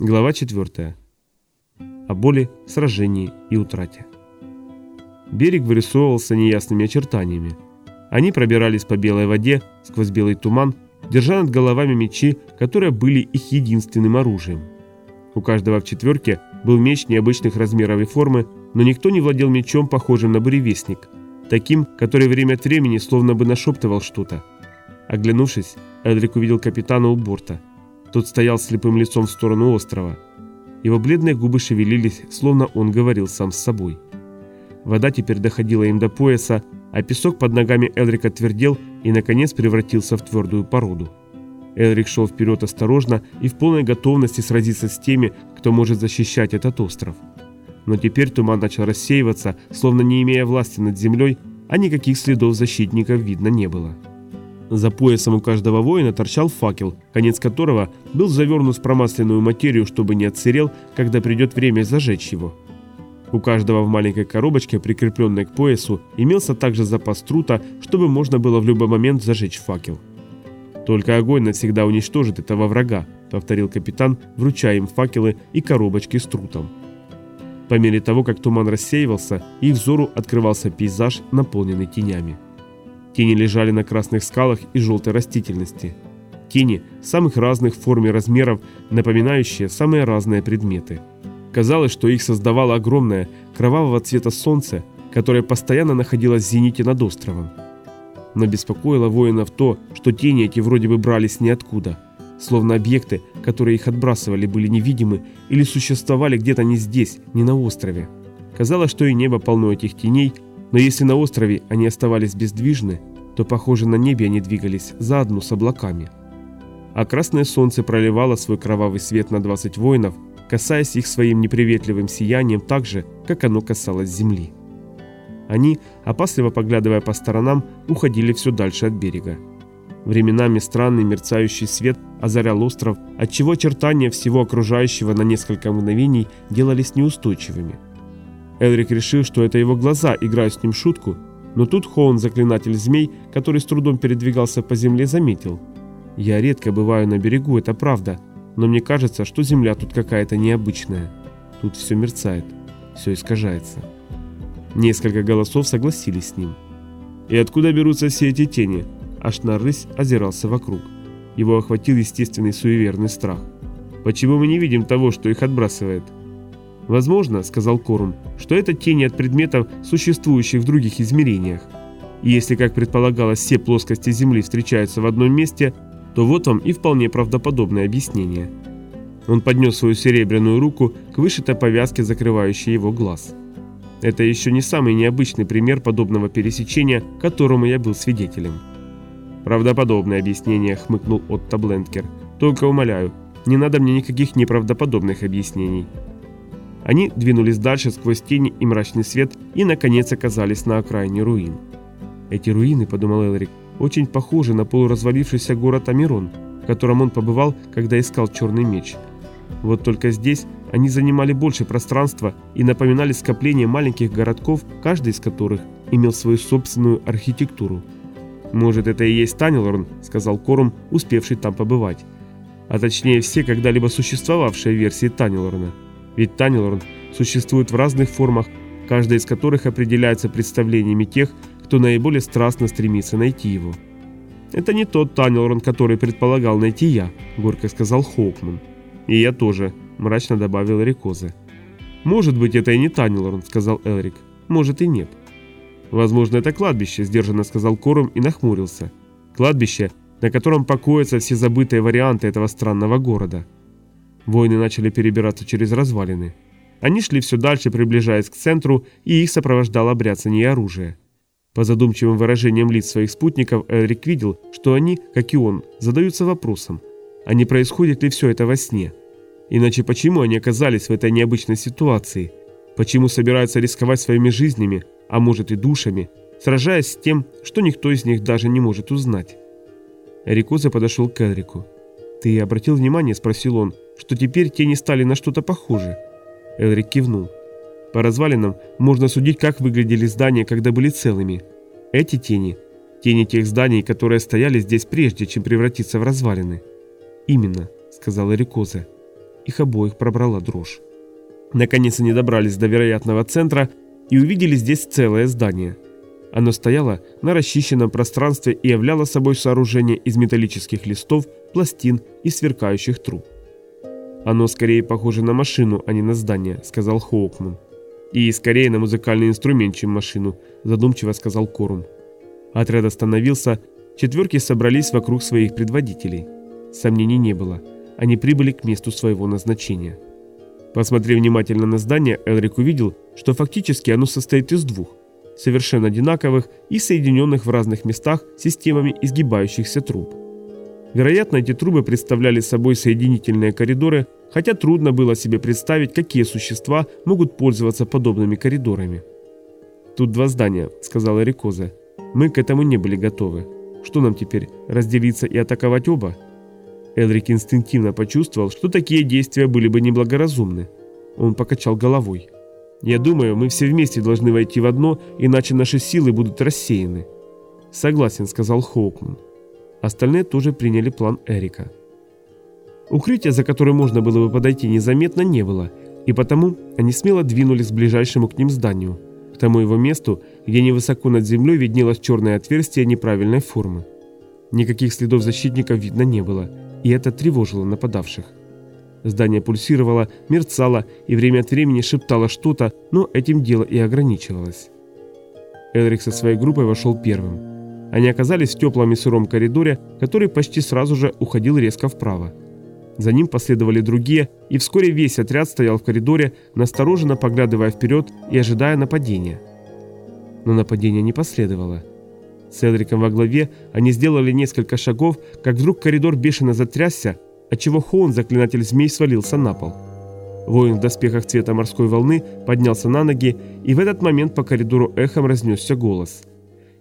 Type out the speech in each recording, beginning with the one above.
Глава 4. О боли, сражении и утрате. Берег вырисовывался неясными очертаниями. Они пробирались по белой воде, сквозь белый туман, держа над головами мечи, которые были их единственным оружием. У каждого в четверке был меч необычных размеров и формы, но никто не владел мечом, похожим на буревестник, таким, который время от времени словно бы нашептывал что-то. Оглянувшись, Эдрик увидел капитана у борта – тот стоял слепым лицом в сторону острова. Его бледные губы шевелились, словно он говорил сам с собой. Вода теперь доходила им до пояса, а песок под ногами Элрика твердел и, наконец, превратился в твердую породу. Элрик шел вперед осторожно и в полной готовности сразиться с теми, кто может защищать этот остров. Но теперь туман начал рассеиваться, словно не имея власти над землей, а никаких следов защитников видно не было. За поясом у каждого воина торчал факел, конец которого был завернут в промасленную материю, чтобы не отсырел, когда придет время зажечь его. У каждого в маленькой коробочке, прикрепленной к поясу, имелся также запас трута, чтобы можно было в любой момент зажечь факел. «Только огонь навсегда уничтожит этого врага», — повторил капитан, вручая им факелы и коробочки с трутом. По мере того, как туман рассеивался, их взору открывался пейзаж, наполненный тенями. Тени лежали на красных скалах и желтой растительности. Тени самых разных форм и размеров, напоминающие самые разные предметы. Казалось, что их создавало огромное, кровавого цвета солнце, которое постоянно находилось в зените над островом. Но беспокоило воинов то, что тени эти вроде бы брались ниоткуда, словно объекты, которые их отбрасывали, были невидимы или существовали где-то не здесь, не на острове. Казалось, что и небо полно этих теней, но если на острове они оставались бездвижны, то, похоже, на небе они двигались заодно с облаками. А красное солнце проливало свой кровавый свет на 20 воинов, касаясь их своим неприветливым сиянием так же, как оно касалось земли. Они, опасливо поглядывая по сторонам, уходили все дальше от берега. Временами странный мерцающий свет озарял остров, отчего очертания всего окружающего на несколько мгновений делались неустойчивыми. Элрик решил, что это его глаза играют с ним шутку, но тут Хоун, заклинатель змей, который с трудом передвигался по земле, заметил. «Я редко бываю на берегу, это правда, но мне кажется, что земля тут какая-то необычная. Тут все мерцает, все искажается». Несколько голосов согласились с ним. «И откуда берутся все эти тени?» Аж на рысь озирался вокруг. Его охватил естественный суеверный страх. «Почему мы не видим того, что их отбрасывает?» «Возможно, — сказал Корум, — что это тени от предметов, существующих в других измерениях. И если, как предполагалось, все плоскости Земли встречаются в одном месте, то вот вам и вполне правдоподобное объяснение». Он поднес свою серебряную руку к вышитой повязке, закрывающей его глаз. Это еще не самый необычный пример подобного пересечения, которому я был свидетелем. «Правдоподобное объяснение», — хмыкнул Отто Блендкер. «Только умоляю, не надо мне никаких неправдоподобных объяснений. Они двинулись дальше сквозь тени и мрачный свет и, наконец, оказались на окраине руин. «Эти руины, — подумал Элрик, — очень похожи на полуразвалившийся город Амирон, в котором он побывал, когда искал черный меч. Вот только здесь они занимали больше пространства и напоминали скопление маленьких городков, каждый из которых имел свою собственную архитектуру. «Может, это и есть Танилорн», — сказал Корум, успевший там побывать. А точнее, все когда-либо существовавшие версии Танилорна. Ведь Танилорн существует в разных формах, каждая из которых определяется представлениями тех, кто наиболее страстно стремится найти его. «Это не тот Танилорн, который предполагал найти я», – горько сказал Хоукман. «И я тоже», – мрачно добавил Рикозе. «Может быть, это и не Танилорн», – сказал Элрик. «Может и нет». «Возможно, это кладбище», – сдержанно сказал Корум и нахмурился. «Кладбище, на котором покоятся все забытые варианты этого странного города». Воины начали перебираться через развалины. Они шли все дальше, приближаясь к центру, и их сопровождало бряцание оружия. По задумчивым выражениям лиц своих спутников Элрик видел, что они, как и он, задаются вопросом, а не происходит ли все это во сне? Иначе почему они оказались в этой необычной ситуации? Почему собираются рисковать своими жизнями, а может и душами, сражаясь с тем, что никто из них даже не может узнать? Рикоза подошел к Элрику. «Ты обратил внимание?» – спросил он что теперь тени стали на что-то похожи. Элрик кивнул. По развалинам можно судить, как выглядели здания, когда были целыми. Эти тени – тени тех зданий, которые стояли здесь прежде, чем превратиться в развалины. «Именно», – сказал Эрикозе. их обоих пробрала дрожь. Наконец они добрались до вероятного центра и увидели здесь целое здание. Оно стояло на расчищенном пространстве и являло собой сооружение из металлических листов, пластин и сверкающих труб. «Оно скорее похоже на машину, а не на здание», — сказал Хоукман. «И скорее на музыкальный инструмент, чем машину», — задумчиво сказал Корум. Отряд остановился, четверки собрались вокруг своих предводителей. Сомнений не было. Они прибыли к месту своего назначения. Посмотрев внимательно на здание, Элрик увидел, что фактически оно состоит из двух, совершенно одинаковых и соединенных в разных местах системами изгибающихся труб. Вероятно, эти трубы представляли собой соединительные коридоры, хотя трудно было себе представить, какие существа могут пользоваться подобными коридорами. «Тут два здания», — сказала Рикоза. «Мы к этому не были готовы. Что нам теперь, разделиться и атаковать оба?» Элрик инстинктивно почувствовал, что такие действия были бы неблагоразумны. Он покачал головой. «Я думаю, мы все вместе должны войти в одно, иначе наши силы будут рассеяны». «Согласен», — сказал Хоукман. Остальные тоже приняли план Эрика. Укрытия, за которое можно было бы подойти незаметно, не было, и потому они смело двинулись к ближайшему к ним зданию, к тому его месту, где невысоко над землей виднелось черное отверстие неправильной формы. Никаких следов защитников видно не было, и это тревожило нападавших. Здание пульсировало, мерцало и время от времени шептало что-то, но этим дело и ограничивалось. Элрик со своей группой вошел первым. Они оказались в теплом и сыром коридоре, который почти сразу же уходил резко вправо. За ним последовали другие, и вскоре весь отряд стоял в коридоре, настороженно поглядывая вперед и ожидая нападения. Но нападения не последовало. С Элриком во главе они сделали несколько шагов, как вдруг коридор бешено затрясся, отчего Хоун, заклинатель змей, свалился на пол. Воин в доспехах цвета морской волны поднялся на ноги, и в этот момент по коридору эхом разнесся голос –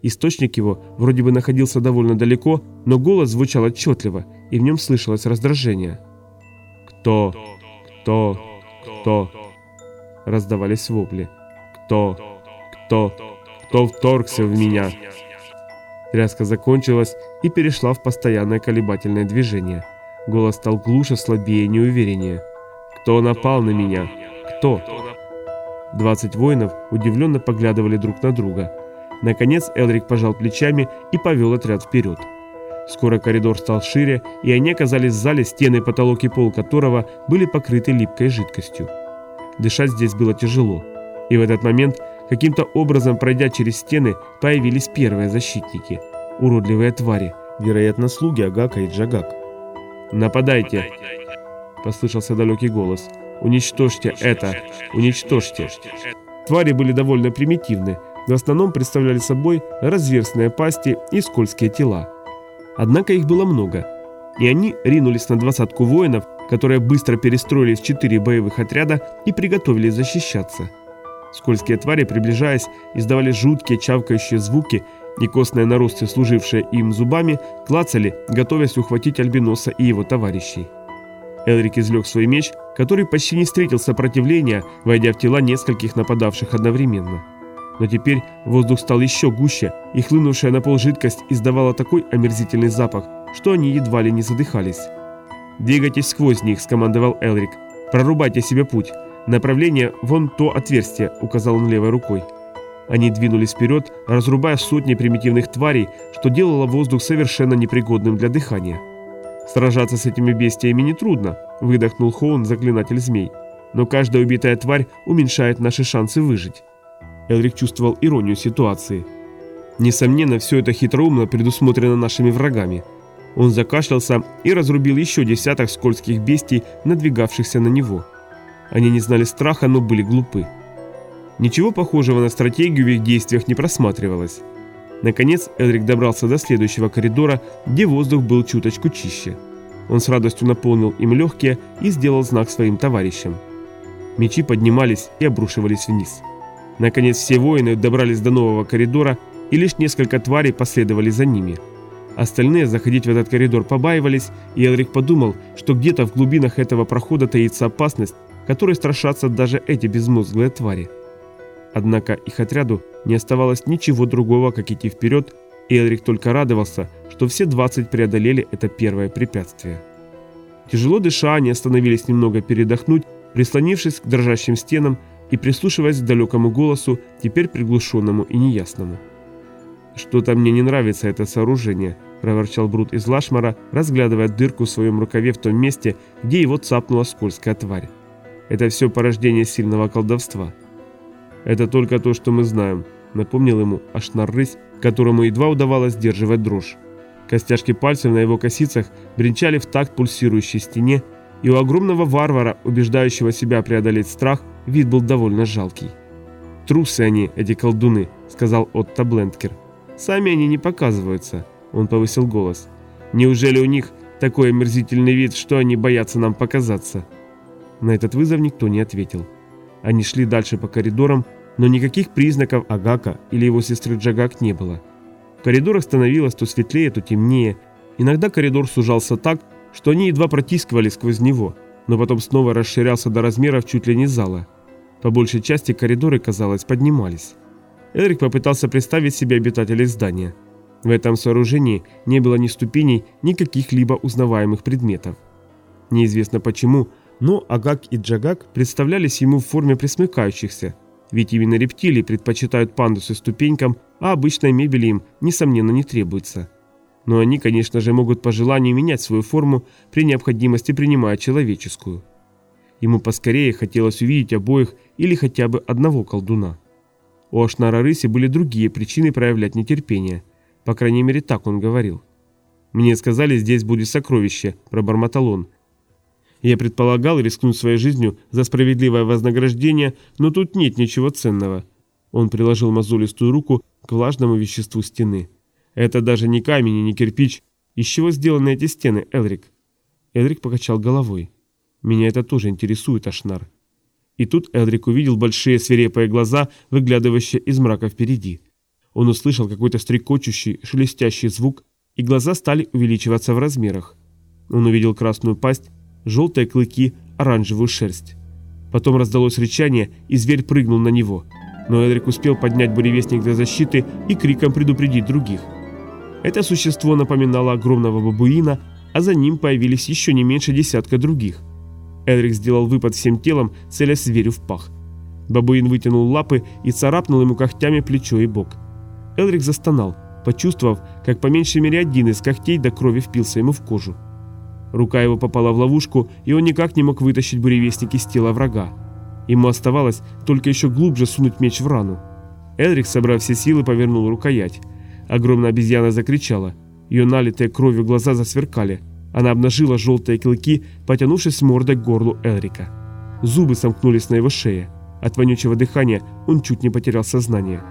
Источник его вроде бы находился довольно далеко, но голос звучал отчетливо, и в нем слышалось раздражение. «Кто? Кто? Кто?» Раздавались вопли. «Кто? Кто? Кто вторгся в меня?» Тряска закончилась и перешла в постоянное колебательное движение. Голос стал глуше, слабее, неувереннее. «Кто напал на меня? Кто?» Двадцать воинов удивленно поглядывали друг на друга. Наконец Элрик пожал плечами и повел отряд вперед. Скоро коридор стал шире, и они оказались в зале, стены, потолок и пол которого были покрыты липкой жидкостью. Дышать здесь было тяжело. И в этот момент, каким-то образом пройдя через стены, появились первые защитники. Уродливые твари, вероятно, слуги Агака и Джагак. «Нападайте!» – послышался далекий голос. «Уничтожьте это! Уничтожьте!» Твари были довольно примитивны, в основном представляли собой разверстные пасти и скользкие тела. Однако их было много, и они ринулись на двадцатку воинов, которые быстро перестроились в четыре боевых отряда и приготовились защищаться. Скользкие твари, приближаясь, издавали жуткие чавкающие звуки, и костные наросты, служившие им зубами, клацали, готовясь ухватить Альбиноса и его товарищей. Элрик извлек свой меч, который почти не встретил сопротивления, войдя в тела нескольких нападавших одновременно. Но теперь воздух стал еще гуще, и хлынувшая на пол жидкость издавала такой омерзительный запах, что они едва ли не задыхались. «Двигайтесь сквозь них», — скомандовал Элрик. «Прорубайте себе путь. Направление вон то отверстие», — указал он левой рукой. Они двинулись вперед, разрубая сотни примитивных тварей, что делало воздух совершенно непригодным для дыхания. «Сражаться с этими бестиями нетрудно», — выдохнул Хоун, заклинатель змей. «Но каждая убитая тварь уменьшает наши шансы выжить». Элрик чувствовал иронию ситуации. Несомненно, все это хитроумно предусмотрено нашими врагами. Он закашлялся и разрубил еще десяток скользких бестий, надвигавшихся на него. Они не знали страха, но были глупы. Ничего похожего на стратегию в их действиях не просматривалось. Наконец Элрик добрался до следующего коридора, где воздух был чуточку чище. Он с радостью наполнил им легкие и сделал знак своим товарищам. Мечи поднимались и обрушивались вниз. Наконец все воины добрались до нового коридора, и лишь несколько тварей последовали за ними. Остальные заходить в этот коридор побаивались, и Элрик подумал, что где-то в глубинах этого прохода таится опасность, которой страшатся даже эти безмозглые твари. Однако их отряду не оставалось ничего другого, как идти вперед, и Элрик только радовался, что все 20 преодолели это первое препятствие. Тяжело дыша, они остановились немного передохнуть, прислонившись к дрожащим стенам и прислушиваясь к далекому голосу, теперь приглушенному и неясному. «Что-то мне не нравится это сооружение», – проворчал Брут из Лашмара, разглядывая дырку в своем рукаве в том месте, где его цапнула скользкая тварь. «Это все порождение сильного колдовства». «Это только то, что мы знаем», – напомнил ему Ашнар-рысь, которому едва удавалось сдерживать дрожь. Костяшки пальцев на его косицах бренчали в такт пульсирующей стене, и у огромного варвара, убеждающего себя преодолеть страх, вид был довольно жалкий. «Трусы они, эти колдуны», — сказал Отто Блендкер. «Сами они не показываются», — он повысил голос. «Неужели у них такой омерзительный вид, что они боятся нам показаться?» На этот вызов никто не ответил. Они шли дальше по коридорам, но никаких признаков Агака или его сестры Джагак не было. В коридорах становилось то светлее, то темнее. Иногда коридор сужался так, что они едва протискивали сквозь него, но потом снова расширялся до размеров чуть ли не зала. По большей части коридоры, казалось, поднимались. Эрик попытался представить себе обитателей здания. В этом сооружении не было ни ступеней, ни каких-либо узнаваемых предметов. Неизвестно почему, но Агак и Джагак представлялись ему в форме присмыкающихся, ведь именно рептилии предпочитают пандусы ступенькам, а обычной мебели им, несомненно, не требуется. Но они, конечно же, могут по желанию менять свою форму, при необходимости принимая человеческую. Ему поскорее хотелось увидеть обоих или хотя бы одного колдуна. У Ашнара Рыси были другие причины проявлять нетерпение. По крайней мере, так он говорил. «Мне сказали, здесь будет сокровище», – пробормотал он. Я предполагал рискнуть своей жизнью за справедливое вознаграждение, но тут нет ничего ценного. Он приложил мозолистую руку к влажному веществу стены. Это даже не камень и не кирпич. Из чего сделаны эти стены, Элрик? Элрик покачал головой. Меня это тоже интересует, Ашнар. И тут Элрик увидел большие свирепые глаза, выглядывающие из мрака впереди. Он услышал какой-то стрекочущий, шелестящий звук, и глаза стали увеличиваться в размерах. Он увидел красную пасть, желтые клыки, оранжевую шерсть. Потом раздалось рычание, и зверь прыгнул на него. Но Элрик успел поднять буревестник для защиты и криком предупредить других. Это существо напоминало огромного бабуина, а за ним появились еще не меньше десятка других. Элрик сделал выпад всем телом, целясь зверю в пах. Бабуин вытянул лапы и царапнул ему когтями плечо и бок. Элрик застонал, почувствовав, как по меньшей мере один из когтей до крови впился ему в кожу. Рука его попала в ловушку, и он никак не мог вытащить буревестник из тела врага. Ему оставалось только еще глубже сунуть меч в рану. Элрик, собрав все силы, повернул рукоять. Огромная обезьяна закричала. Ее налитые кровью глаза засверкали. Она обнажила желтые клыки, потянувшись мордой к горлу Элрика. Зубы сомкнулись на его шее. От вонючего дыхания он чуть не потерял сознание.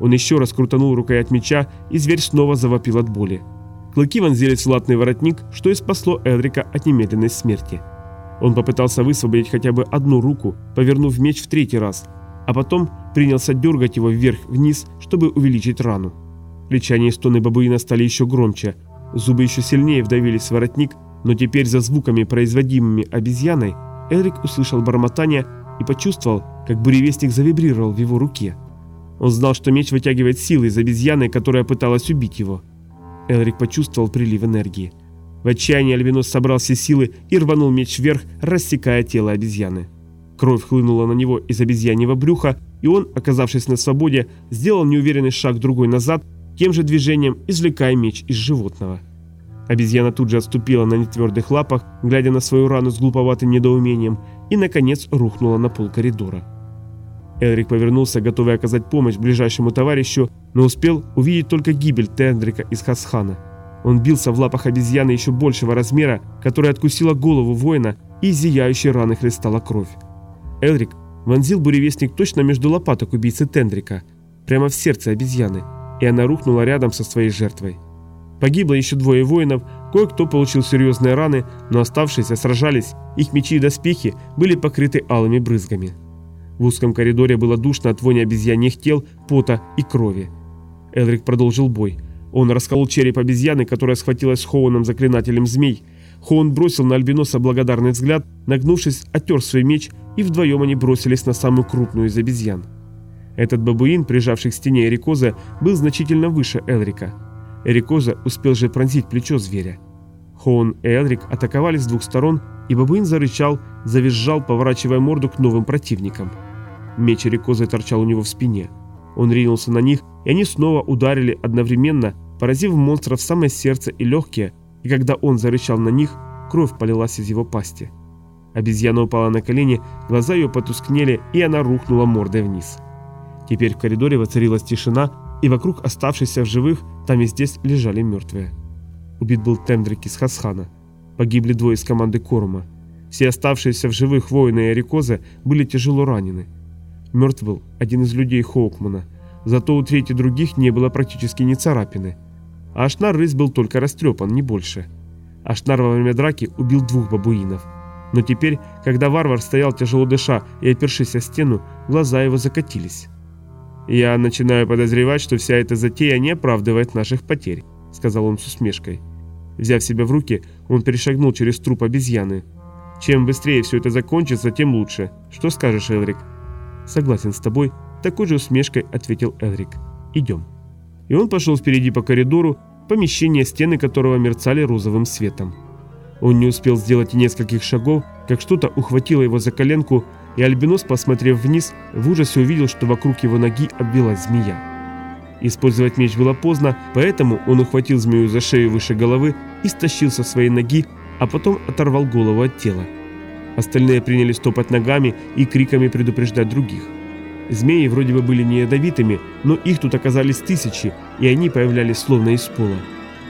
Он еще раз крутанул рукоять меча, и зверь снова завопил от боли. Клыки вонзились в латный воротник, что и спасло Элрика от немедленной смерти. Он попытался высвободить хотя бы одну руку, повернув меч в третий раз, а потом принялся дергать его вверх-вниз, чтобы увеличить рану. Рычание и стоны бабуина стали еще громче. Зубы еще сильнее вдавились в воротник, но теперь за звуками, производимыми обезьяной, Элрик услышал бормотание и почувствовал, как буревестник завибрировал в его руке. Он знал, что меч вытягивает силы из обезьяны, которая пыталась убить его. Элрик почувствовал прилив энергии. В отчаянии Альбинос собрал все силы и рванул меч вверх, рассекая тело обезьяны. Кровь хлынула на него из обезьяньего брюха, и он, оказавшись на свободе, сделал неуверенный шаг другой назад тем же движением извлекая меч из животного. Обезьяна тут же отступила на нетвердых лапах, глядя на свою рану с глуповатым недоумением, и, наконец, рухнула на пол коридора. Элрик повернулся, готовый оказать помощь ближайшему товарищу, но успел увидеть только гибель Тендрика из Хасхана. Он бился в лапах обезьяны еще большего размера, которая откусила голову воина, и зияющей раны хлестала кровь. Элрик вонзил буревестник точно между лопаток убийцы Тендрика, прямо в сердце обезьяны – и она рухнула рядом со своей жертвой. Погибло еще двое воинов, кое-кто получил серьезные раны, но оставшиеся сражались, их мечи и доспехи были покрыты алыми брызгами. В узком коридоре было душно от вони обезьяньих тел, пота и крови. Элрик продолжил бой. Он расколол череп обезьяны, которая схватилась с Хоуном заклинателем змей. Хоун бросил на Альбиноса благодарный взгляд, нагнувшись, оттер свой меч, и вдвоем они бросились на самую крупную из обезьян. Этот бабуин, прижавший к стене Эрикоза, был значительно выше Элрика. Эрикоза успел же пронзить плечо зверя. Хоун и Элрик атаковали с двух сторон, и бабуин зарычал, завизжал, поворачивая морду к новым противникам. Меч рекозы торчал у него в спине. Он ринулся на них, и они снова ударили одновременно, поразив монстра в самое сердце и легкие, и когда он зарычал на них, кровь полилась из его пасти. Обезьяна упала на колени, глаза ее потускнели, и она рухнула мордой вниз. Теперь в коридоре воцарилась тишина, и вокруг оставшихся в живых там и здесь лежали мертвые. Убит был Тендрик из Хасхана. Погибли двое из команды Корума. Все оставшиеся в живых воины и Арикоза были тяжело ранены. Мертв был один из людей Хоукмана, зато у трети других не было практически ни царапины. А Ашнар рысь был только растрепан, не больше. Ашнар во время драки убил двух бабуинов. Но теперь, когда варвар стоял тяжело дыша и опершись о стену, глаза его закатились. «Я начинаю подозревать, что вся эта затея не оправдывает наших потерь», — сказал он с усмешкой. Взяв себя в руки, он перешагнул через труп обезьяны. «Чем быстрее все это закончится, тем лучше. Что скажешь, Элрик?» «Согласен с тобой», — такой же усмешкой ответил Элрик. «Идем». И он пошел впереди по коридору, помещение стены которого мерцали розовым светом. Он не успел сделать и нескольких шагов, как что-то ухватило его за коленку, и Альбинос, посмотрев вниз, в ужасе увидел, что вокруг его ноги обвелась змея. Использовать меч было поздно, поэтому он ухватил змею за шею выше головы и стащил со своей ноги, а потом оторвал голову от тела. Остальные принялись топать ногами и криками предупреждать других. Змеи вроде бы были не ядовитыми, но их тут оказались тысячи, и они появлялись словно из пола.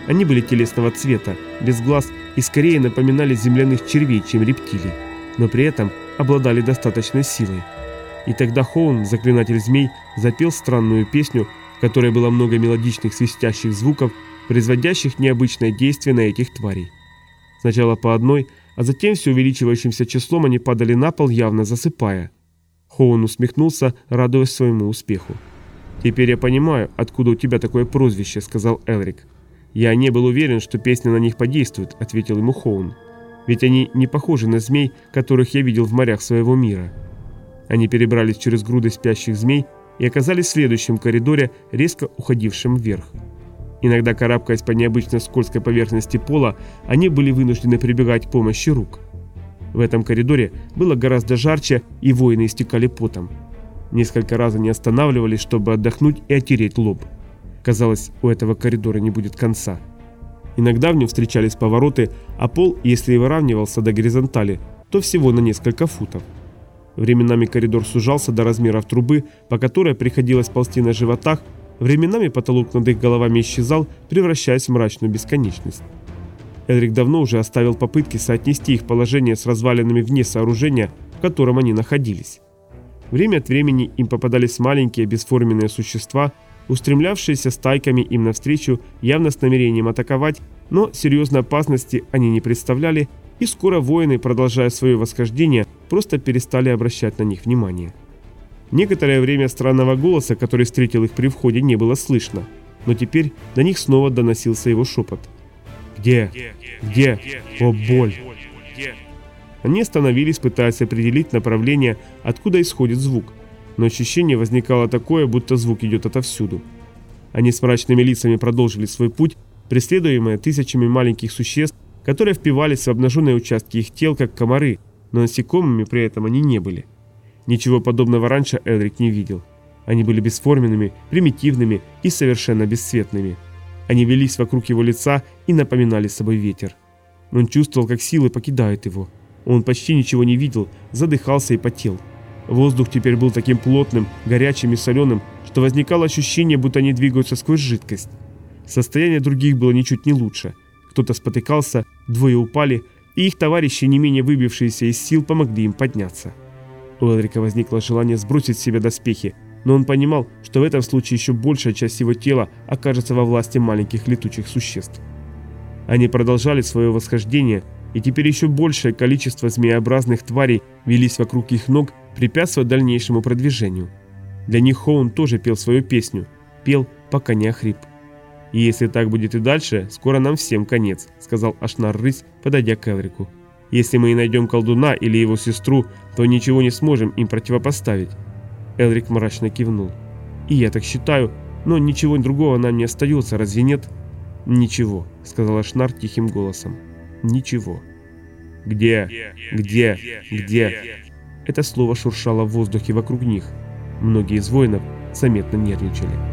Они были телесного цвета, без глаз и скорее напоминали земляных червей, чем рептилий, но при этом обладали достаточной силой. И тогда Хоун, заклинатель змей, запел странную песню, в которой было много мелодичных свистящих звуков, производящих необычное действие на этих тварей. Сначала по одной, а затем все увеличивающимся числом они падали на пол, явно засыпая. Хоун усмехнулся, радуясь своему успеху. «Теперь я понимаю, откуда у тебя такое прозвище», — сказал Элрик. «Я не был уверен, что песня на них подействует», — ответил ему Хоун. «Ведь они не похожи на змей, которых я видел в морях своего мира». Они перебрались через груды спящих змей и оказались в следующем коридоре, резко уходившем вверх. Иногда карабкаясь по необычно скользкой поверхности пола, они были вынуждены прибегать к помощи рук. В этом коридоре было гораздо жарче, и воины истекали потом. Несколько раз они останавливались, чтобы отдохнуть и отереть лоб. Казалось, у этого коридора не будет конца. Иногда в нем встречались повороты, а пол, если и выравнивался до горизонтали, то всего на несколько футов. Временами коридор сужался до размеров трубы, по которой приходилось ползти на животах, временами потолок над их головами исчезал, превращаясь в мрачную бесконечность. Элрик давно уже оставил попытки соотнести их положение с развалинами вне сооружения, в котором они находились. Время от времени им попадались маленькие бесформенные существа, устремлявшиеся стайками им навстречу, явно с намерением атаковать, но серьезной опасности они не представляли, и скоро воины, продолжая свое восхождение, просто перестали обращать на них внимание. Некоторое время странного голоса, который встретил их при входе, не было слышно, но теперь до них снова доносился его шепот. «Где? Где? О, боль!» Они остановились, пытаясь определить направление, откуда исходит звук, но ощущение возникало такое, будто звук идет отовсюду. Они с мрачными лицами продолжили свой путь, преследуемые тысячами маленьких существ, которые впивались в обнаженные участки их тел, как комары, но насекомыми при этом они не были. Ничего подобного раньше Элрик не видел. Они были бесформенными, примитивными и совершенно бесцветными. Они велись вокруг его лица и напоминали собой ветер. Он чувствовал, как силы покидают его. Он почти ничего не видел, задыхался и потел. Воздух теперь был таким плотным, горячим и соленым, что возникало ощущение, будто они двигаются сквозь жидкость. Состояние других было ничуть не лучше. Кто-то спотыкался, двое упали, и их товарищи, не менее выбившиеся из сил, помогли им подняться. У Элрика возникло желание сбросить с себя доспехи, но он понимал, что в этом случае еще большая часть его тела окажется во власти маленьких летучих существ. Они продолжали свое восхождение, и теперь еще большее количество змееобразных тварей велись вокруг их ног, препятствуя дальнейшему продвижению. Для них Хоун тоже пел свою песню, пел, пока не охрип. «И если так будет и дальше, скоро нам всем конец», — сказал Ашнар-рысь, подойдя к Элрику. «Если мы и найдем колдуна или его сестру, то ничего не сможем им противопоставить». Элрик мрачно кивнул. «И я так считаю, но ничего другого нам не остается, разве нет?» «Ничего», — сказал Ашнар тихим голосом. Ничего. «Где? Где? Где?» Это слово шуршало в воздухе вокруг них. Многие из воинов заметно нервничали.